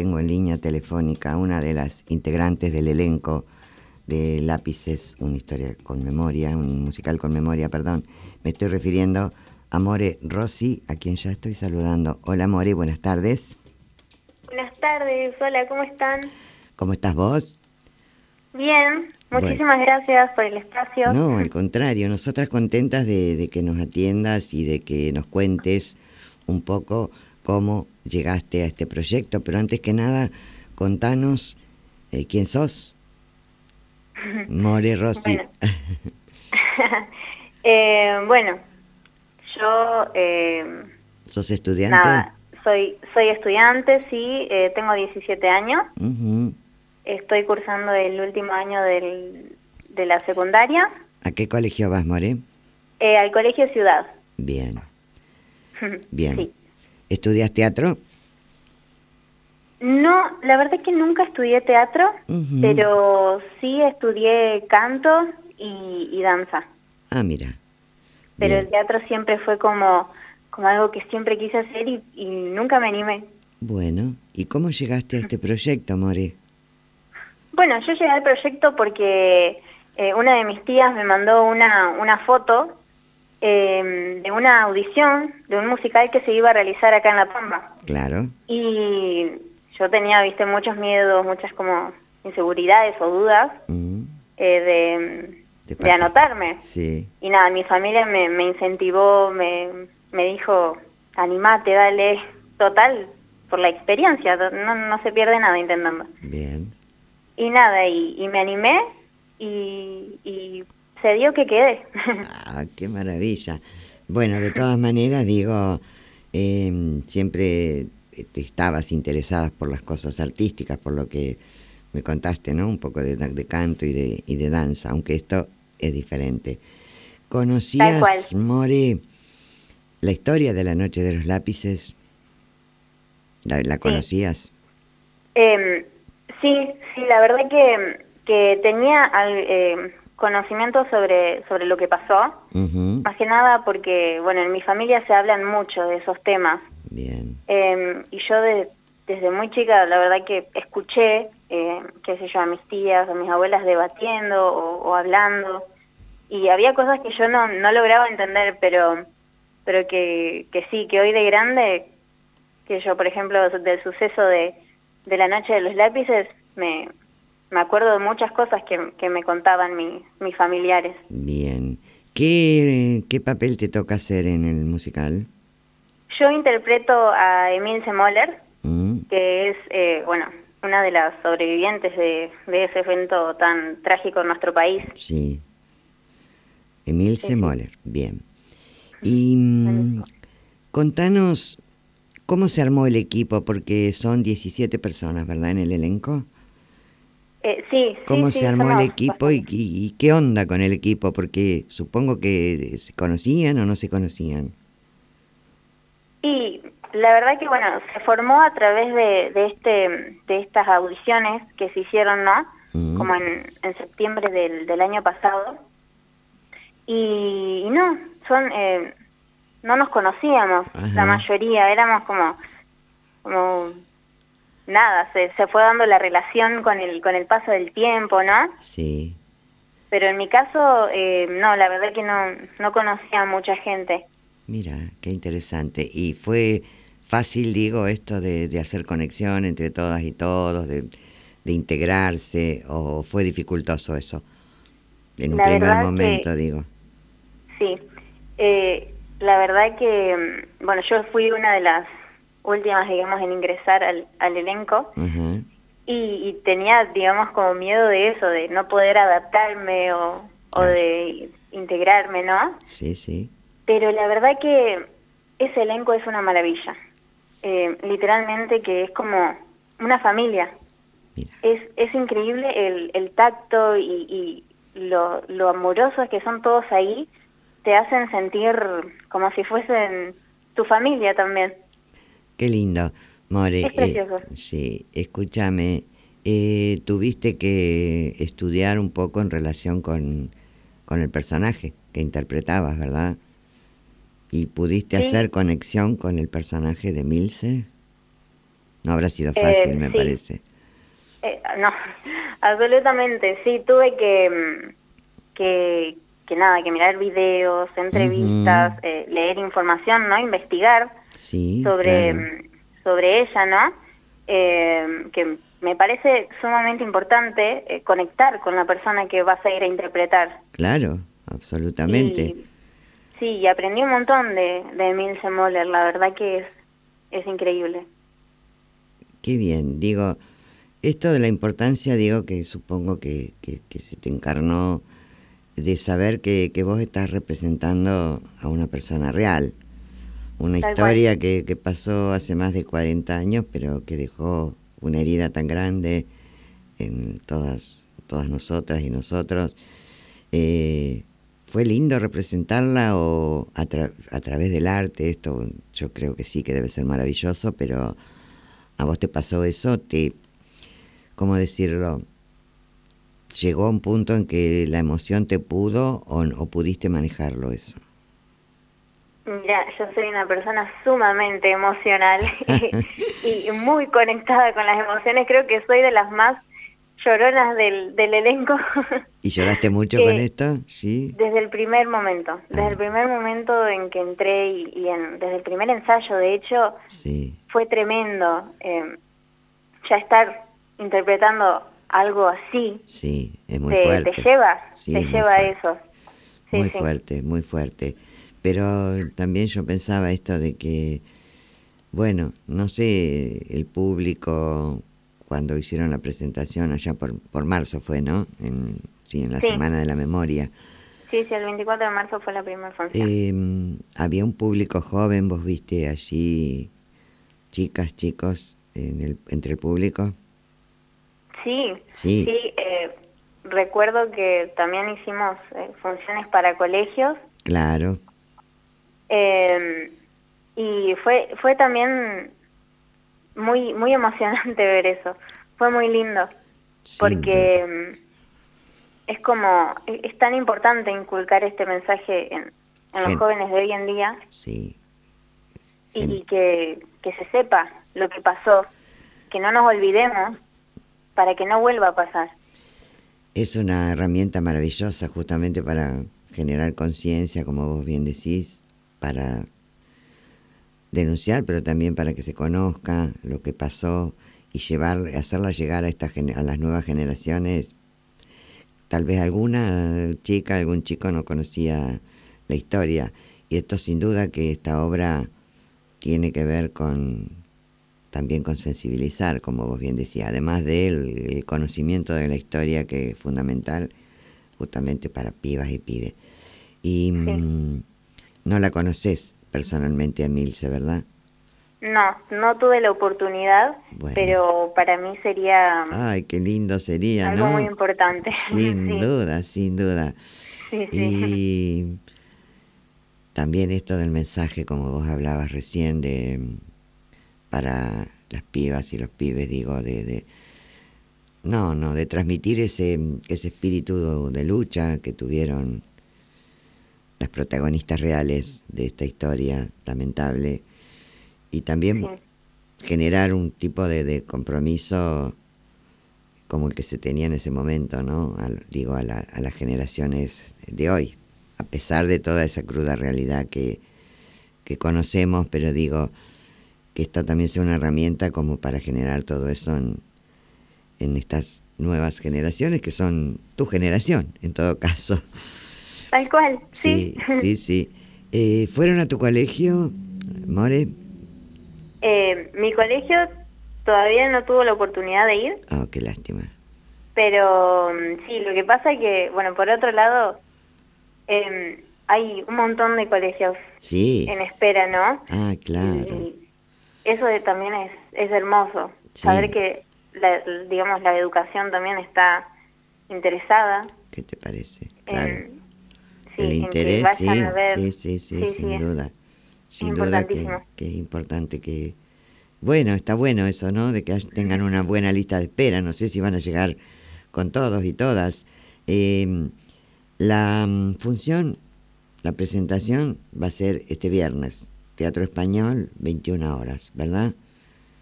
tengo en línea telefónica una de las integrantes del elenco de Lápices, una historia con memoria, un musical con memoria, perdón. Me estoy refiriendo a More Rossi, a quien ya estoy saludando. Hola More, buenas tardes. Buenas tardes, hola, ¿cómo están? ¿Cómo estás vos? Bien, muchísimas gracias por el espacio. No, al contrario, nosotras contentas de, de que nos atiendas y de que nos cuentes un poco cómo llegaste a este proyecto, pero antes que nada, contanos eh, quién sos. More Rossi. Bueno, eh, bueno yo... Eh, ¿Sos estudiante? Nada, soy, soy estudiante, sí, tengo 17 años. Estoy cursando el último año del, de la secundaria ¿A qué colegio vas, More? eh, al Colegio Ciudad. Bien, bien. Sí. ¿Estudias teatro? No, la verdad es que nunca estudié teatro, pero sí estudié canto y, y danza. Ah, mira. Pero Bien. el teatro siempre fue como, como algo que siempre quise hacer y, y nunca me animé. Bueno, ¿y cómo llegaste a este proyecto, More? Bueno, yo llegué al proyecto porque eh, una de mis tías me mandó una, una foto eh, de una audición de un musical que se iba a realizar acá en La Pampa. Claro. Y yo tenía, viste, muchos miedos, muchas como inseguridades o dudas Mm, eh, de, De anotarme. Sí, Y nada, mi familia me, me incentivó, me, me dijo, animate, dale, total, por la experiencia, no, no se pierde nada intentando. bien. Y nada, y, y me animé y, y se dio que quedé. Ah, qué maravilla. Bueno, de todas maneras, digo, eh, siempre te estabas interesada por las cosas artísticas, por lo que me contaste, ¿no? Un poco de, de canto y de, y de danza, aunque esto es diferente. ¿Conocías. More, la historia de la Noche de los Lápices? ¿La, la conocías? Em, sí, sí, la verdad que, que tenía em, conocimiento sobre, sobre lo que pasó, más que nada porque, bueno, en mi familia se hablan mucho de esos temas. Bien, Eh, y yo de- desde muy chica, la verdad que escuché, eh, qué sé yo, a mis tías, a mis abuelas debatiendo o, o hablando. Y había cosas que yo no, no lograba entender, pero, pero que, que sí, que hoy de grande, que yo, por ejemplo, del suceso de, de la noche de los lápices, me, me acuerdo de muchas cosas que, que me contaban mi- mis familiares. bien. ¿Qué, ¿Qué papel te toca hacer en el musical? Yo interpreto a Emil Semoller, Mm, que es, eh, bueno, una de las sobrevivientes de, de ese evento tan trágico en nuestro país. Sí. Emil Sí. Semoller, bien. Y mm, contanos cómo se armó el equipo, porque son 17 personas, ¿verdad? En el elenco. Eh, sí, ¿Cómo sí, se armó el equipo y, qué onda con el equipo? Porque supongo que se conocían o no se conocían. Y la verdad que, bueno, se formó a través de, de, este, de estas audiciones que se hicieron, ¿no? Como en, en septiembre del, del año pasado. Y, y no, son... Eh, no nos conocíamos, Ajá. la mayoría, éramos como... como nada, se, se fue dando la relación con el, con el paso del tiempo, ¿no? Sí. Pero en mi caso, eh, no, la verdad que no, no conocía a mucha gente. Mira, qué interesante. Y fue fácil, digo, esto de, de hacer conexión entre todas y todos, de, de integrarse, o fue dificultoso eso. En un La primer que- momento, digo. Sí, eh, la verdad que, mm, bueno, yo fui una de las últimas, digamos, en ingresar al, al elenco y, y tenía, digamos, como miedo de eso, de no poder adaptarme o, o de integrarme, ¿no? Sí, sí. Pero la verdad que ese elenco es una maravilla. Eh, literalmente que es como una familia. Mira. Es, es increíble el, el tacto y, y lo, lo amorosos que son todos ahí. Te hacen sentir como si fuesen tu familia también. Qué lindo. More, Es eh, precioso. sí, escúchame, eh, tuviste que estudiar un poco en relación con, con el personaje que interpretabas, ¿verdad? ¿Y pudiste Sí. hacer conexión con el personaje de Milce? No habrá sido fácil, me parece. no, absolutamente, sí, tuve que, mm, que, que nada, que mirar videos, entrevistas, leer información, ¿no? Investigar sobre, mm, sobre ella, ¿no? que me parece sumamente importante eh, conectar con la persona que vas a ir a interpretar. Claro, absolutamente. sí, y aprendí un montón de, de Emilce Moller, la verdad que es, es increíble. Qué bien, digo, esto de la importancia, digo que supongo que, que, se te encarnó de saber que, que, vos estás representando a una persona real, una historia que, que pasó hace más de 40 años, pero que dejó una herida tan grande en todas, todas nosotras y nosotros. Eh, ¿Fue lindo representarla o a, a, través del arte? Esto yo creo que sí, que debe ser maravilloso, pero ¿a vos te pasó eso? ¿Te, ¿Cómo decirlo? ¿Llegó a un punto en que la emoción te pudo o, o pudiste manejarlo eso? Mira, yo soy una persona sumamente emocional y, muy conectada con las emociones. Creo que soy de las más lloronas del, del elenco. ¿Y lloraste mucho con esto? Sí. Desde el primer momento, desde el ah. primer momento en que entré y, en, desde el primer ensayo, de hecho, sí. fue tremendo. Eh, ya estar interpretando algo así. Sí, es muy fuerte. Te lleva, te lleva a eso. muy fuerte, muy fuerte. Pero también yo pensaba esto de que, bueno, no sé, el público cuando hicieron la presentación, allá por, por marzo fue, ¿no? En, sí, en la Semana de la Memoria. Sí, sí, el 24 de marzo fue la primera función. Eh, había un público joven, vos viste allí, chicas, chicos, en el, entre el público. Sí, sí, eh, recuerdo que también hicimos eh, funciones para colegios. Claro. Eh, y fue, fue también muy, muy emocionante ver eso. Fue muy lindo. porque mm, es como, es, tan importante inculcar este mensaje en, los jóvenes de hoy en día. Sí. Y, que, que se sepa lo que pasó, que no nos olvidemos para que no vuelva a pasar. Es una herramienta maravillosa justamente para generar conciencia, como vos bien decís, para denunciar, pero también para que se conozca lo que pasó y llevar, hacerla llegar a, esta, a las nuevas generaciones. Tal vez alguna chica, algún chico no conocía la historia. Y esto sin duda que esta obra tiene que ver con también con sensibilizar, como vos bien decías, además del conocimiento de la historia que es fundamental justamente para pibas y pibes. Y mm, no la conoces personalmente a Milce, ¿verdad? No, no tuve la oportunidad, pero para mí sería... Ay, qué lindo sería, algo muy importante. Sin duda, sin duda. Sí, sí. Y también esto del mensaje, como vos hablabas recién, de para las pibas y los pibes, digo, de, de no, no, de transmitir ese, ese espíritu de lucha que tuvieron las protagonistas reales de esta historia lamentable y también generar un tipo de, compromiso como el que se tenía en ese momento, ¿no? digo, a, las generaciones de hoy, a pesar de toda esa cruda realidad que, que conocemos, pero digo que esto también sea una herramienta como para generar todo eso en, en estas nuevas generaciones, que son tu generación, en todo caso. Tal cual, sí. Sí, sí, eh, ¿Fueron a tu colegio, More? Eh, mi colegio todavía no tuvo la oportunidad de ir. Ah, qué lástima. Pero mm, sí, lo que pasa es que, bueno, por otro lado, em, hay un montón de colegios sí. en espera, ¿no? Ah, claro. Y eso también es, es hermoso, saber que, la, digamos, la educación también está interesada. ¿Qué te parece? Claro el interés, sí, sí, sí, sin duda. Sin duda que, es importante que... Bueno, está bueno eso, ¿no? De que tengan una buena lista de espera. No sé si van a llegar con todos y todas. Em, la mm, función, la presentación va a ser este viernes. Teatro Español, 21 horas, ¿verdad?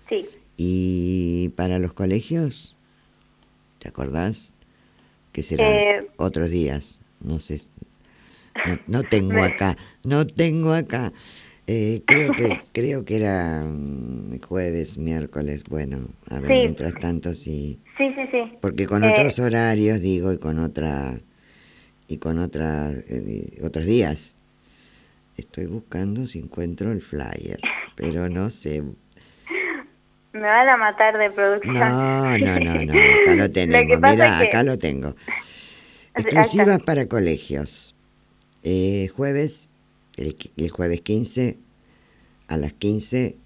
Sí. ¿Y para los colegios? ¿Te acordás? Que serán Eh, otros días. No sé. No, no tengo acá. No tengo acá. Eh, creo que creo que era mm, jueves, miércoles. Bueno, a ver, Sí. mientras tanto sí. Sí, sí, sí. Porque con Eh, otros horarios, digo, y con otra y con otra, eh, otros días. Estoy buscando si encuentro el flyer, pero no sé. Me van a matar de producción. No, no, no, no, acá lo tenemos. Mira, que- acá lo tengo. Exclusivas para colegios. Eh, jueves, el, el jueves 15 a las 15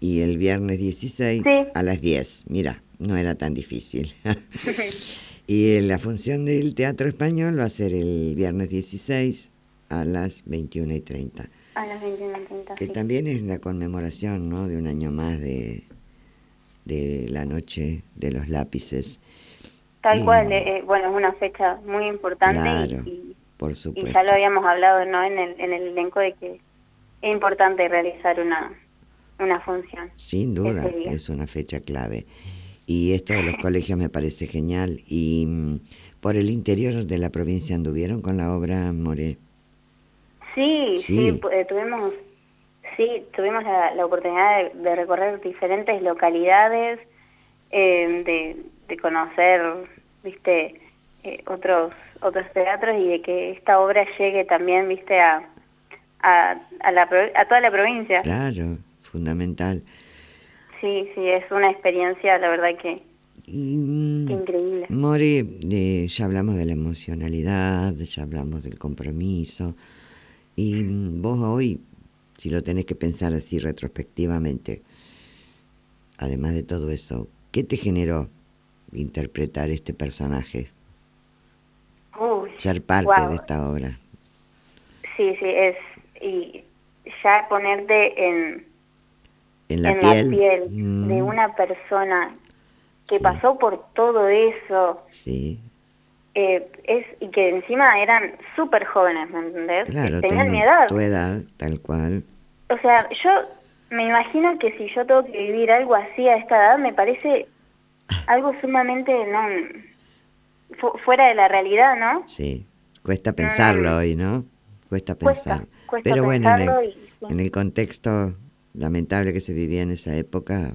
y el viernes 16 Sí. a las 10. Mira, no era tan difícil. y eh, la función del Teatro Español va a ser el viernes 16 a las 21 y 30. A las 21.30, Que sí. también es la conmemoración, ¿no? De un año más de, de la noche de los lápices. Tal Mm. cual, eh, eh, bueno, es una fecha muy importante Claro, y, y- por y ya lo habíamos hablado ¿no? en, el, en el elenco de que es importante realizar una, una función. Sin duda, ese día. es una fecha clave. Y esto de los colegios me parece genial. Y mm, por el interior de la provincia anduvieron con la obra More. Sí, Sí. sí, eh, tuvimos, sí, tuvimos la, la oportunidad de, de recorrer diferentes localidades, eh, de, de conocer, viste, eh, otros otros teatros y de que esta obra llegue también, viste, a a, a, la, a toda la provincia. Claro, fundamental. Sí, sí, es una experiencia, la verdad que, Y, mm, que increíble. More, eh, ya hablamos de la emocionalidad, ya hablamos del compromiso. Y mm, vos hoy, si lo tenés que pensar así retrospectivamente, además de todo eso, ¿qué te generó interpretar este personaje? Ser parte de esta obra. Sí, sí, es y ya ponerte en, En la en piel. la piel mm, de una persona que Sí. pasó por todo eso Sí, eh, es y que encima eran súper jóvenes, ¿me entendés? claro, Tenían mi edad. tu edad, tal cual. O sea, yo me imagino que si yo tengo que vivir algo así a esta edad, me parece algo sumamente no fu- fuera de la realidad, ¿no? Sí, cuesta pensarlo hoy, ¿no? Cuesta Cuesta, pensar. cuesta Pero bueno, en el, y- sí. en el contexto lamentable que se vivía en esa época,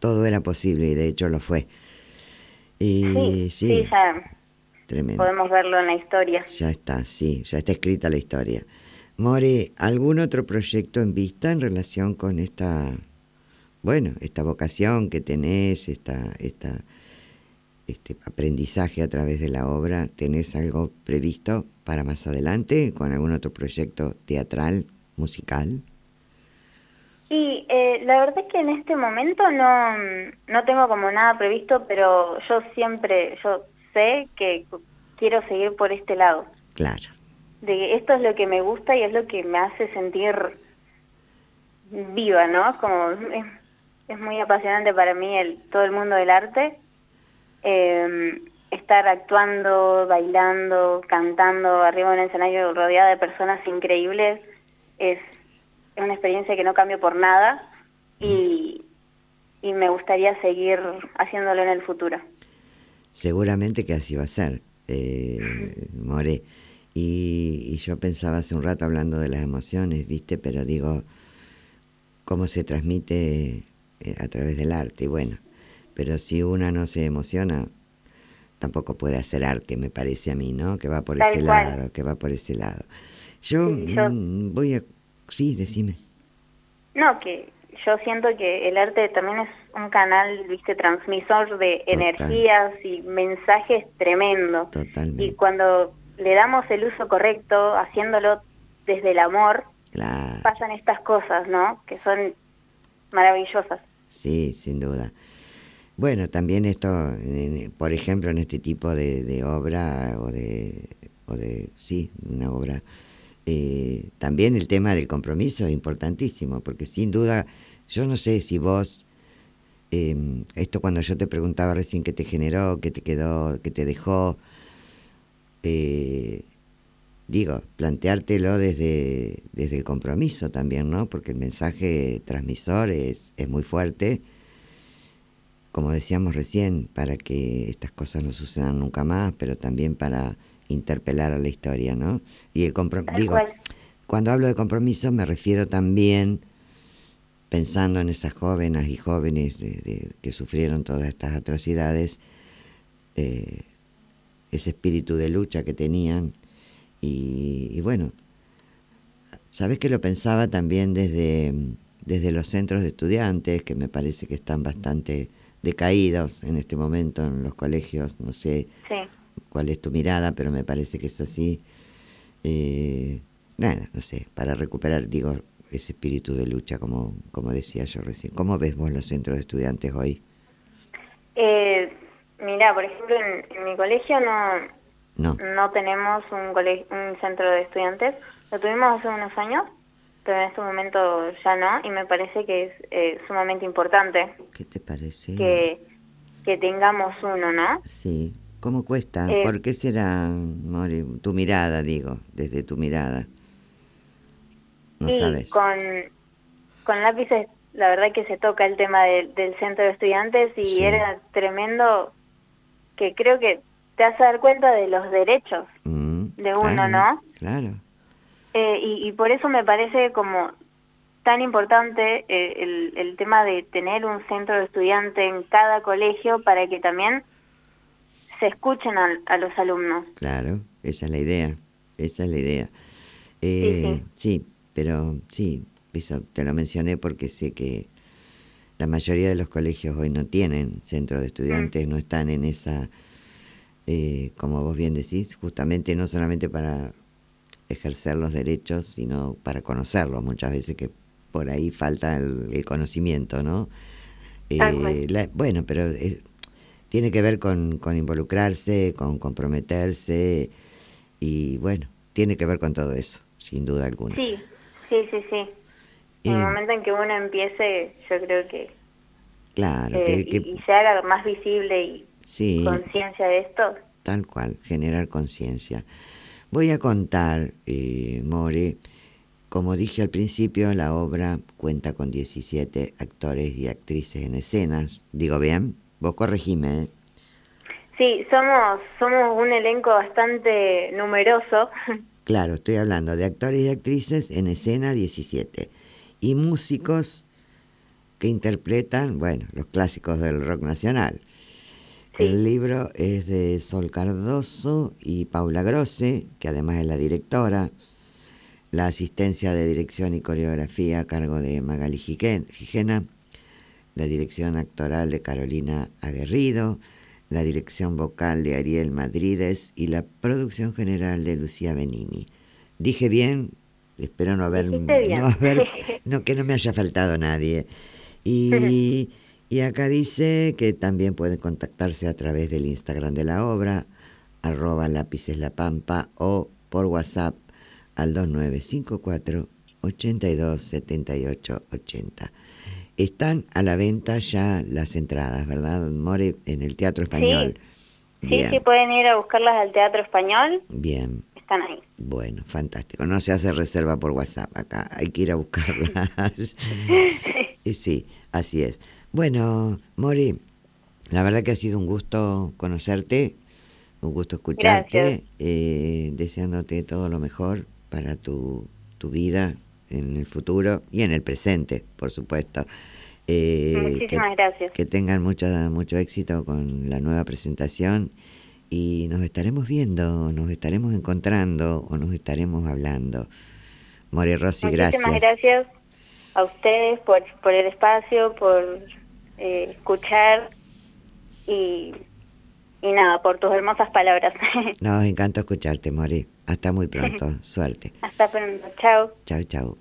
todo era posible y de hecho lo fue. Y Sí, sí, sí, ya tremendo. podemos verlo en la historia. Ya está, sí, ya está escrita la historia. More, ¿algún otro proyecto en vista en relación con esta, bueno, esta vocación que tenés, esta, esta, este aprendizaje a través de la obra? ¿Tenés algo previsto para más adelante con algún otro proyecto teatral, musical? Y eh, la verdad es que en este momento no, no tengo como nada previsto, pero yo siempre, yo sé que quiero seguir por este lado. Claro, De que esto es lo que me gusta y es lo que me hace sentir viva, ¿no? Como es, es muy apasionante para mí el, todo el mundo del arte. Eh, estar actuando, bailando, cantando arriba de un escenario rodeada de personas increíbles es, es una experiencia que no cambio por nada y, y me gustaría seguir haciéndolo en el futuro. seguramente que así va a ser, eh, More. Y, y yo pensaba hace un rato hablando de las emociones, ¿viste? Pero digo, cómo se transmite eh, a través del arte. Y bueno, pero si una no se emociona, tampoco puede hacer arte, me parece a mí, ¿no? Que va por Tal ese cual. lado, que va por ese lado. Yo, Sí, yo- mm, voy a... Sí, decime. No, que yo siento que el arte también es un canal, viste, transmisor de energías y mensajes tremendo. Totalmente. Y cuando le damos el uso correcto, haciéndolo desde el amor, Claro. pasan estas cosas, ¿no? Que son maravillosas. Sí, sin duda. Bueno, también esto, por ejemplo, en este tipo de, obra o de, o de, sí, una obra, eh, también el tema del compromiso es importantísimo, porque sin duda, yo no sé si vos, eh, esto cuando yo te preguntaba recién qué te generó, qué te quedó, qué te dejó, eh, digo, planteártelo desde, desde el compromiso también, ¿no? Porque el mensaje transmisor es, es muy fuerte como decíamos recién, para que estas cosas no sucedan nunca más, pero también para interpelar a la historia, ¿no? Y el compromiso, digo, cuando hablo de compromiso me refiero también pensando en esas jóvenes y jóvenes que sufrieron todas estas atrocidades, eh, ese espíritu de lucha que tenían y, y bueno, sabes que lo pensaba también desde, desde los centros de estudiantes, que me parece que están bastante decaídos en este momento en los colegios, no sé cuál es tu mirada, pero me parece que es así. Eh, nada, no sé, para recuperar, digo, ese espíritu de lucha, como, como decía yo recién. ¿Cómo ves vos los centros de estudiantes hoy? Eh, mira, por ejemplo, en, mi colegio no, no. tenemos un, un centro de estudiantes. Lo tuvimos hace unos años, pero en este momento ya no, y me parece que es eh, sumamente importante. ¿Qué te parece? Que, que tengamos uno, ¿no? Sí. ¿Cómo cuesta? Eh, ¿Por qué será, tu mirada, digo, desde tu mirada? No sabes. Con, con lápices, la verdad que se toca el tema del centro de estudiantes y era tremendo que creo que te hace dar cuenta de los derechos mm, de uno, ¿no? Claro. Eh, y, por eso me parece como tan importante eh, el, el tema de tener un centro de estudiante en cada colegio para que también se escuchen a, los alumnos. Claro, esa es la idea, esa es la idea. Eh, sí, pero sí, eso te lo mencioné porque sé que la mayoría de los colegios hoy no tienen centro de estudiantes, mm. no están en esa, como vos bien decís, justamente no solamente para ejercer los derechos, sino para conocerlos muchas veces, que por ahí falta el, conocimiento, ¿no? Eh, bueno, pero tiene que ver con, con involucrarse, con comprometerse y bueno, tiene que ver con todo eso, sin duda alguna. Sí, sí, sí, sí. en el momento en que uno empiece, yo creo que... Claro, eh, que, Y, se haga más visible y conciencia de esto. Tal cual, generar conciencia. Voy a contar, eh, More, como dije al principio, la obra cuenta con 17 actores y actrices en escenas. ¿Digo bien? Vos corregime. ¿eh? Sí, somos, somos un elenco bastante numeroso. Claro, estoy hablando de actores y actrices en escena 17 y músicos que interpretan, bueno, los clásicos del rock nacional. El libro es de Sol Cardoso y Paula Grosse, que además es la directora. La asistencia de dirección y coreografía a cargo de Magali Gijena. La dirección actoral de Carolina Aguerrido. La dirección vocal de Ariel Madrides y la producción general de Lucía Benini. Dije bien, espero no haber, no haber, no que no me haya faltado nadie. Y Y acá dice que también pueden contactarse a través del Instagram de la obra, arroba lápices la pampa o por WhatsApp al 2954 82 80. Están a la venta ya las entradas, ¿verdad, More? En el Teatro Español. Sí, sí, pueden ir a buscarlas al Teatro Español. Bien. Están ahí. Bueno, fantástico. No se hace reserva por WhatsApp acá, hay que ir a buscarlas. sí, así es. Bueno, Mori, la verdad que ha sido un gusto conocerte, un gusto escucharte, eh, deseándote todo lo mejor para tu, tu vida en el futuro y en el presente, por supuesto. Eh, Muchísimas gracias. Que tengan mucha, mucho éxito con la nueva presentación y nos estaremos viendo, nos estaremos encontrando o nos estaremos hablando. Mori Rossi, gracias. Muchísimas gracias a ustedes por, por el espacio, por eh, escuchar y, y nada, por tus hermosas palabras. Nos encanta escucharte, Mori. Hasta muy pronto. Suerte. Hasta pronto. Chao. Chao, chao.